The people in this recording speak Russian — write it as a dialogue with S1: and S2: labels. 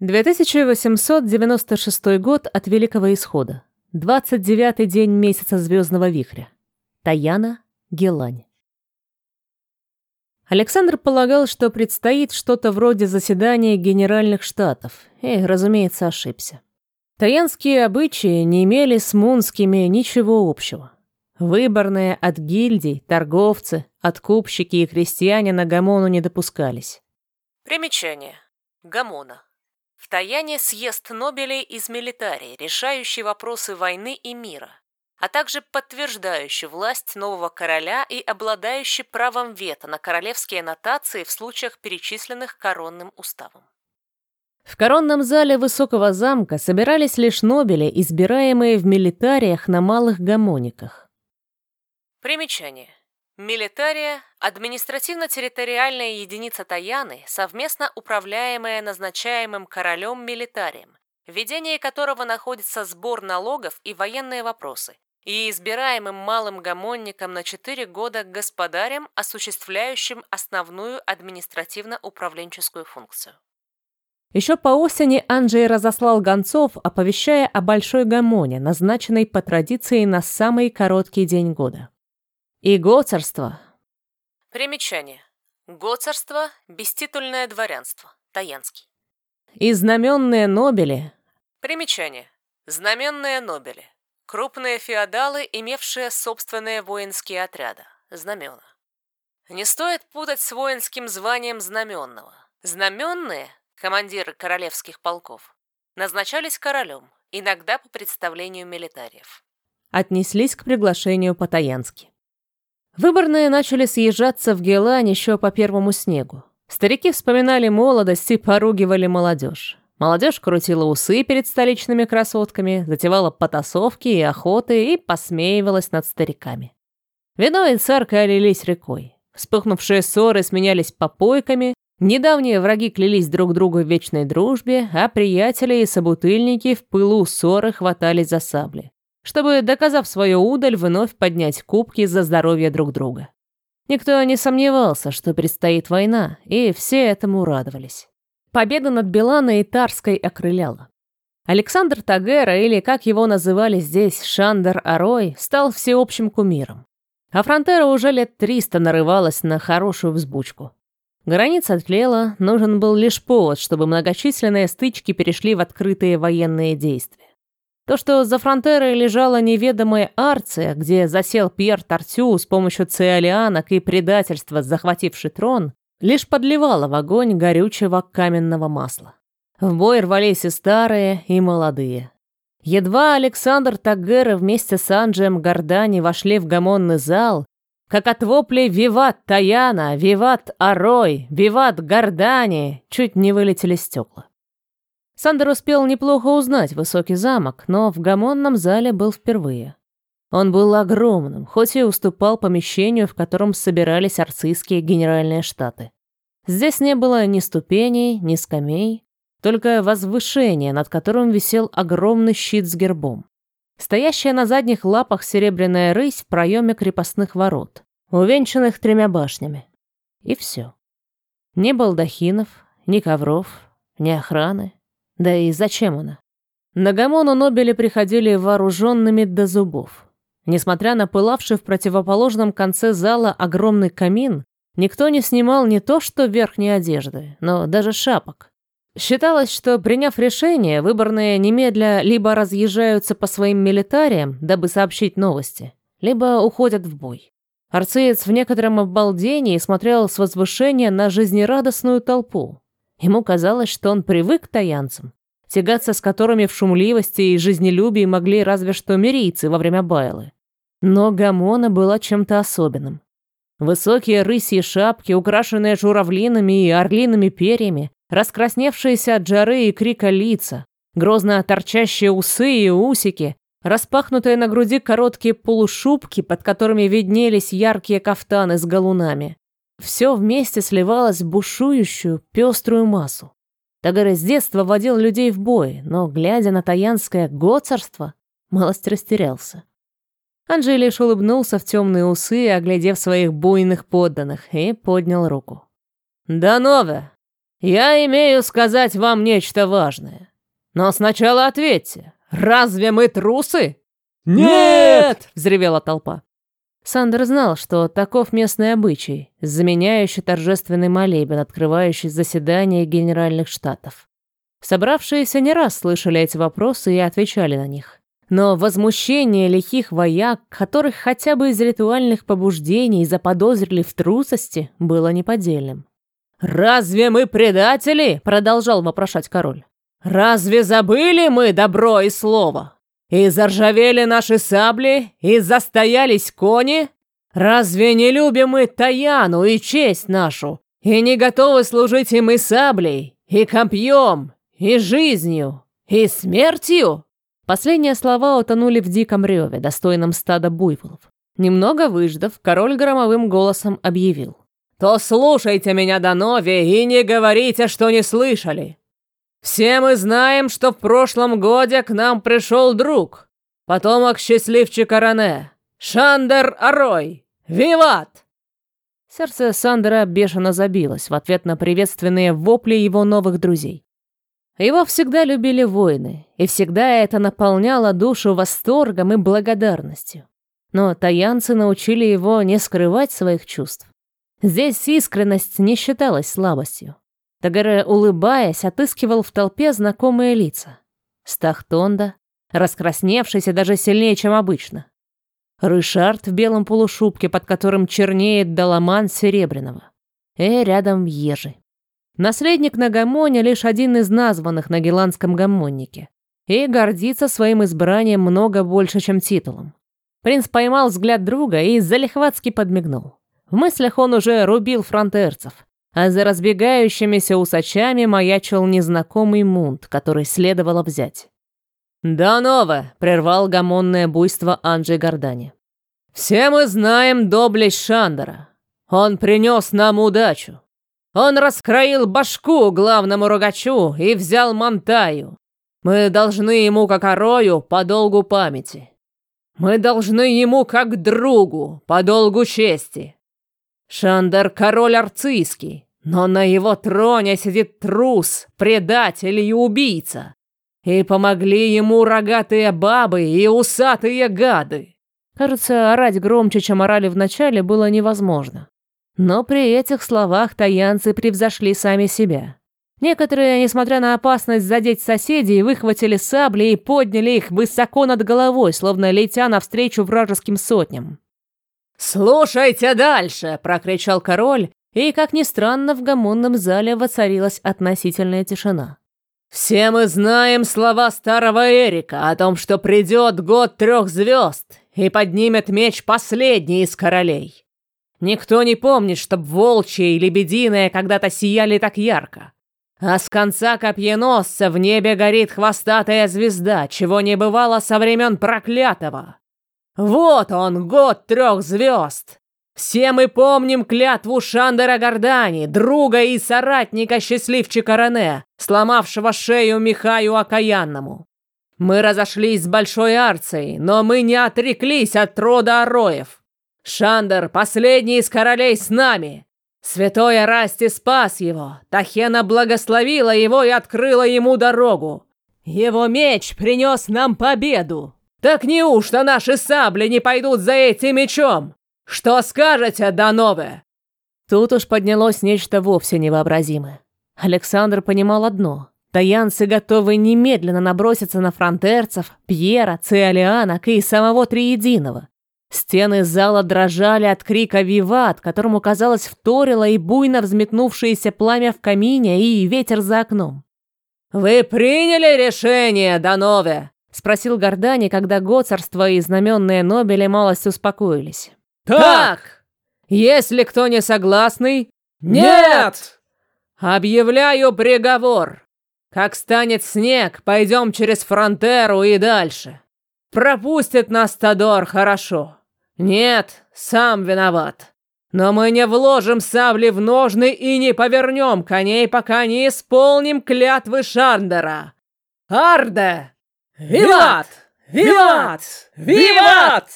S1: 2896 год от Великого Исхода. 29-й день месяца Звездного Вихря. Таяна, Гелань. Александр полагал, что предстоит что-то вроде заседания Генеральных Штатов, и, разумеется, ошибся. Таянские обычаи не имели с мунскими ничего общего. Выборные от гильдий, торговцы, откупщики и крестьяне на Гамону не допускались. Примечание. Гамона. В Таяне съезд Нобелей из милитарии, решающий вопросы войны и мира, а также подтверждающий власть нового короля и обладающий правом вето на королевские нотации в случаях, перечисленных коронным уставом. В коронном зале высокого замка собирались лишь нобели, избираемые в милитариях на малых гамониках. Примечание. Милитария – административно-территориальная единица Таяны, совместно управляемая назначаемым королем-милитарием, в ведении которого находится сбор налогов и военные вопросы, и избираемым малым гамонником на 4 года господарем, осуществляющим основную административно-управленческую функцию. Еще по осени Анджей разослал гонцов, оповещая о большой гамоне, назначенной по традиции на самый короткий день года. И гоцарство. Примечание. Гоцарство – беститульное дворянство. Таянский. И знаменные нобели. Примечание. Знаменные нобели. Крупные феодалы, имевшие собственные воинские отряды. Знамена. Не стоит путать с воинским званием знаменного. Знаменные, командиры королевских полков, назначались королем, иногда по представлению милитариев. Отнеслись к приглашению по-таянски. Выборные начали съезжаться в Гелань еще по первому снегу. Старики вспоминали молодость и поругивали молодежь. Молодежь крутила усы перед столичными красотками, затевала потасовки и охоты и посмеивалась над стариками. Вино и царка лились рекой. Вспыхнувшие ссоры сменялись попойками, недавние враги клялись друг другу в вечной дружбе, а приятели и собутыльники в пылу ссоры хватались за сабли чтобы, доказав свою удаль, вновь поднять кубки за здоровье друг друга. Никто не сомневался, что предстоит война, и все этому радовались. Победа над Беланой и Тарской окрыляла. Александр Тагера, или как его называли здесь, Шандер Арой, стал всеобщим кумиром. А фронтера уже лет триста нарывалась на хорошую взбучку. Граница отклеила, нужен был лишь повод, чтобы многочисленные стычки перешли в открытые военные действия. То, что за фронтерой лежала неведомая Арция, где засел Пьер Тартю с помощью циолианок и предательства, захвативший трон, лишь подливало в огонь горючего каменного масла. В бой рвались и старые, и молодые. Едва Александр Тагера вместе с Анджием Гордани вошли в гамонный зал, как от воплей «Виват Таяна! Виват Арой! Виват Гордани!» чуть не вылетели стекла. Сандер успел неплохо узнать высокий замок, но в гамонном зале был впервые. Он был огромным, хоть и уступал помещению, в котором собирались арцистские генеральные штаты. Здесь не было ни ступеней, ни скамей, только возвышение, над которым висел огромный щит с гербом. Стоящая на задних лапах серебряная рысь в проеме крепостных ворот, увенчанных тремя башнями. И все. Ни балдахинов, ни ковров, ни охраны, да и зачем она? На Гамону Нобели приходили вооруженными до зубов. Несмотря на пылавший в противоположном конце зала огромный камин, никто не снимал не то что верхней одежды, но даже шапок. Считалось, что, приняв решение, выборные немедля либо разъезжаются по своим милитариям, дабы сообщить новости, либо уходят в бой. Арцеец в некотором обалдении смотрел с возвышения на жизнерадостную толпу. Ему казалось, что он привык к таянцам, тягаться с которыми в шумливости и жизнелюбии могли разве что мирийцы во время байлы. Но Гамона была чем-то особенным. Высокие рысьи шапки, украшенные журавлиными и орлиными перьями, раскрасневшиеся от жары и крика лица, грозно торчащие усы и усики, распахнутые на груди короткие полушубки, под которыми виднелись яркие кафтаны с галунами. Все вместе сливалось в бушующую, пеструю массу. Тагара с детства водил людей в бой, но, глядя на таянское гоцарство, малость растерялся. Анджей лишь улыбнулся в темные усы, оглядев своих буйных подданных, и поднял руку. «Да нове!» я имею сказать вам нечто важное. Но сначала ответьте, разве мы трусы?»
S2: «Нет!»
S1: — взревела толпа. Сандер знал, что таков местный обычай, заменяющий торжественный молебен, открывающий заседание Генеральных Штатов. Собравшиеся не раз слышали эти вопросы и отвечали на них. Но возмущение лихих вояк, которых хотя бы из ритуальных побуждений заподозрили в трусости, было неподдельным. «Разве мы предатели?» — продолжал вопрошать король. «Разве забыли мы добро и слово? И заржавели наши сабли, и застоялись кони? Разве не любим мы Таяну и честь нашу, и не готовы служить им и саблей, и копьем, и жизнью, и смертью?» Последние слова утонули в диком реве, достойном стада буйволов. Немного выждав, король громовым голосом объявил. «То слушайте меня, Данови, и не говорите, что не слышали. Все мы знаем, что в прошлом годе к нам пришел друг, потомок счастливчика Ране, Шандер Арой. Виват!» Сердце Сандера бешено забилось в ответ на приветственные вопли его новых друзей. Его всегда любили воины, и всегда это наполняло душу восторгом и благодарностью. Но таянцы научили его не скрывать своих чувств. Здесь искренность не считалась слабостью. Тагаре, улыбаясь, отыскивал в толпе знакомые лица. Стахтонда, раскрасневшийся даже сильнее, чем обычно. Рышард в белом полушубке, под которым чернеет доломан серебряного. И рядом ежи. Наследник на гамоне лишь один из названных на геландском гамоннике. И гордится своим избранием много больше, чем титулом. Принц поймал взгляд друга и залихватски подмигнул. В мыслях он уже рубил фронтерцев, а за разбегающимися усачами маячил незнакомый мунт, который следовало взять. «Да ново!» — прервал гамонное буйство Анджи Гордани. «Все мы знаем доблесть Шандера. Он принес нам удачу. Он раскроил башку главному рогачу и взял Монтаю. Мы должны ему, как орою, по долгу памяти. Мы должны ему, как другу, по долгу чести. Шандер — король арцийский, но на его троне сидит трус, предатель и убийца. И помогли ему рогатые бабы и усатые гады. Кажется, орать громче, чем орали вначале, было невозможно. Но при этих словах таянцы превзошли сами себя. Некоторые, несмотря на опасность задеть соседей, выхватили сабли и подняли их высоко над головой, словно летя навстречу вражеским сотням. «Слушайте дальше!» – прокричал король, и, как ни странно, в гомонном зале воцарилась относительная тишина. «Все мы знаем слова старого Эрика о том, что придет год трех звезд и поднимет меч последний из королей. Никто не помнит, чтоб волчья и лебединая когда-то сияли так ярко. А с конца копьеносца в небе горит хвостатая звезда, чего не бывало со времен проклятого. Вот он, год трех звезд. Все мы помним клятву Шандера Гордани, друга и соратника счастливчика Рене, сломавшего шею Михаю Окаянному. Мы разошлись с Большой Арцией, но мы не отреклись от рода Ароев. Шандер, последний из королей с нами. Святой Арасти спас его. Тахена благословила его и открыла ему дорогу. Его меч принес нам победу. Так неужто наши сабли не пойдут за этим мечом? Что скажете, Данове?» Тут уж поднялось нечто вовсе невообразимое. Александр понимал одно. Таянцы готовы немедленно наброситься на фронтерцев, Пьера, Циолианок и самого Триединого. Стены зала дрожали от крика «Виват», которому, казалось, вторило и буйно взметнувшееся пламя в камине и ветер за окном. «Вы приняли решение, Данове?» — спросил Гордани, когда гоцарство и знаменные Нобели малость успокоились. «Так! Если кто не согласный...»
S2: «Нет!»
S1: «Объявляю приговор. Как станет снег, пойдем через фронтеру и дальше. Пропустит нас Тодор хорошо. «Нет, сам виноват. Но мы не вложим сабли в ножны и не повернем коней, пока не исполним клятвы Шандера. Арде!
S2: Виват! Виват! Виват!»